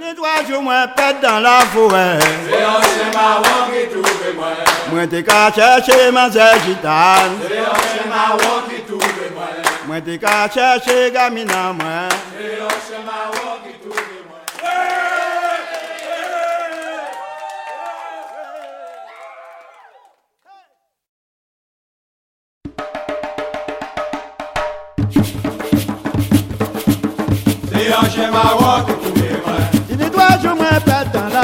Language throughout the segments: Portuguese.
Ni trois jours, moi, pète dans la forêt? C'est un chemin qui trouve moi. Moi, t'es qu'à chercher ma gitane. C'est un chemin qui trouve moi. Moi, t'es qu'à chercher gamina, moi. C'est un chemin qui trouve moi. C'est un chemin qui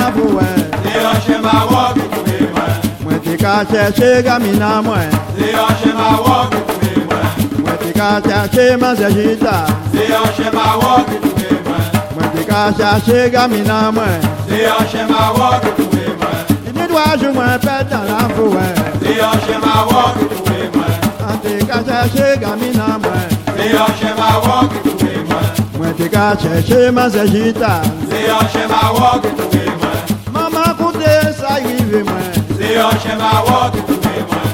pète dans la forêt. C'est un chemin qui trouve moi. Moi, t'es qu'à chercher gamina, moi. C'est un chemin qui trouve moi. Moi, t'es qu'à chercher ma gitane. C'est un chemin qui trouve moi. Moi, t'es qu'à chercher gamina. C'est un chemin qui trouve moi. Ni jours, moi, pète dans la. C'est un chemin qui trouve moi. Moi, t'es qu'à chercher gamina, moi. C'est un chemin qui trouve moi. Moi, t'es qu'à chercher ma gitane. C'est un chemin them I walk to pay man.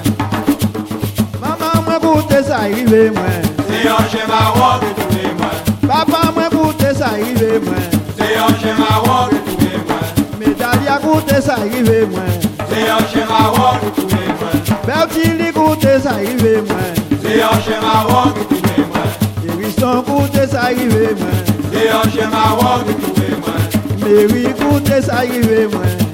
Mama mwen koute sa rive mwen. Se yon jem a walk to pay man. Papa mwen koute sa rive mwen. Se yon jem a walk to pay man. Medalya koute sa rive mwen. Se yon jem a walk to pay man. Beltili koute sa rive mwen. Se yon jem a walk to pay man. Eriston koute sa rive mwen. Se yon jem a walk to pay man. Meri koute sa rive mwen.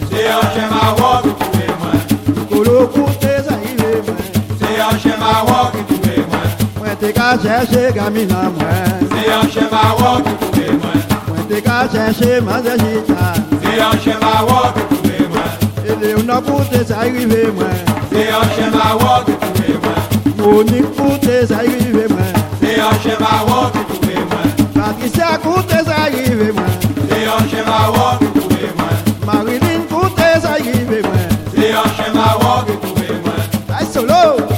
ka chercher gamina moi. C'est un chemin walk pour les moi. Moi t'es ka chercher ma zéjita. C'est un chemin walk pour les moi. Et les on a pour tes arrivés moi. C'est un chemin walk pour les moi. Monique ma tes arrivés moi. C'est un chemin walk pour les moi. Patricia pour tes arrivés moi. C'est un chemin walk pour les moi. Marilyn pour tes arrivés moi. C'est un chemin walk pour les moi. Aïe solo.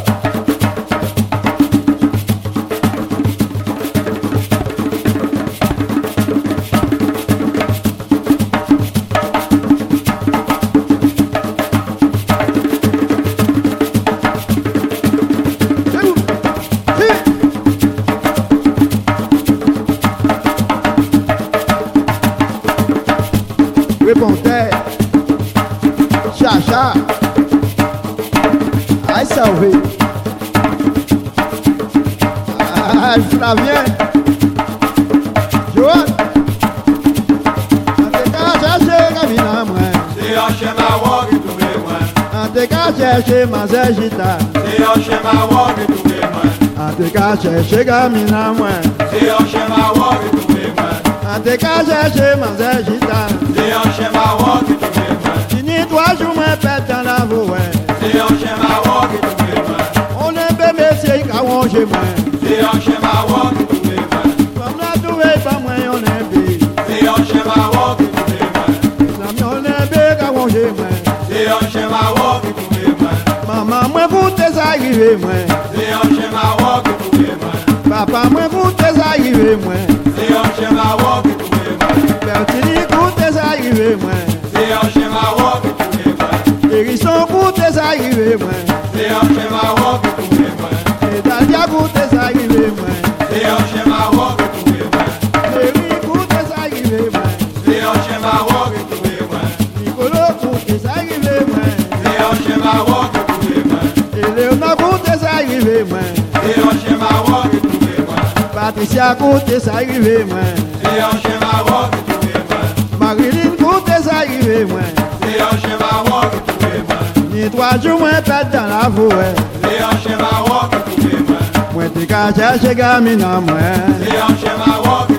Répondez. Chacha. Aïe, sauvé. Aïe, Flavien. Joanne. Ante ka chercher Camina, moi. C'est un chemin qui trouve moi. Ante ka chercher Mazegita. C'est un chemin qui trouve moi. Ante ka chercher Camina, moi. C'est un chemin qui trouve moi. Ante ka chercher Mazegita. C'est anje mwen Se anje ma wak nou de mwen Fam la touwe pa mwen yon ebe Se anje ma wak nou de mwen Sam yon ebe ka wanje mwen Se anje ma wak nou de mwen Mama mwen voute sa yive mwen Se anje ma wak nou de mwen Papa mwen voute sa yive mwen Se anje ma wak nou de mwen Pertini koute sa yive mwen Se anje ma wak nou de mwen Erison koute sa yive mwen Se anje ma wak nou de mwen E Patricia koute sa rive mwen. Se yon che marwa ki touve mwen. Marilyn koute sa rive mwen. Se yon che marwa ki touve mwen. Ni 3 jou mwen pet dan la vowe Se yon che marwa ki touve mwen. ficar já chega minha mãe. Se eu o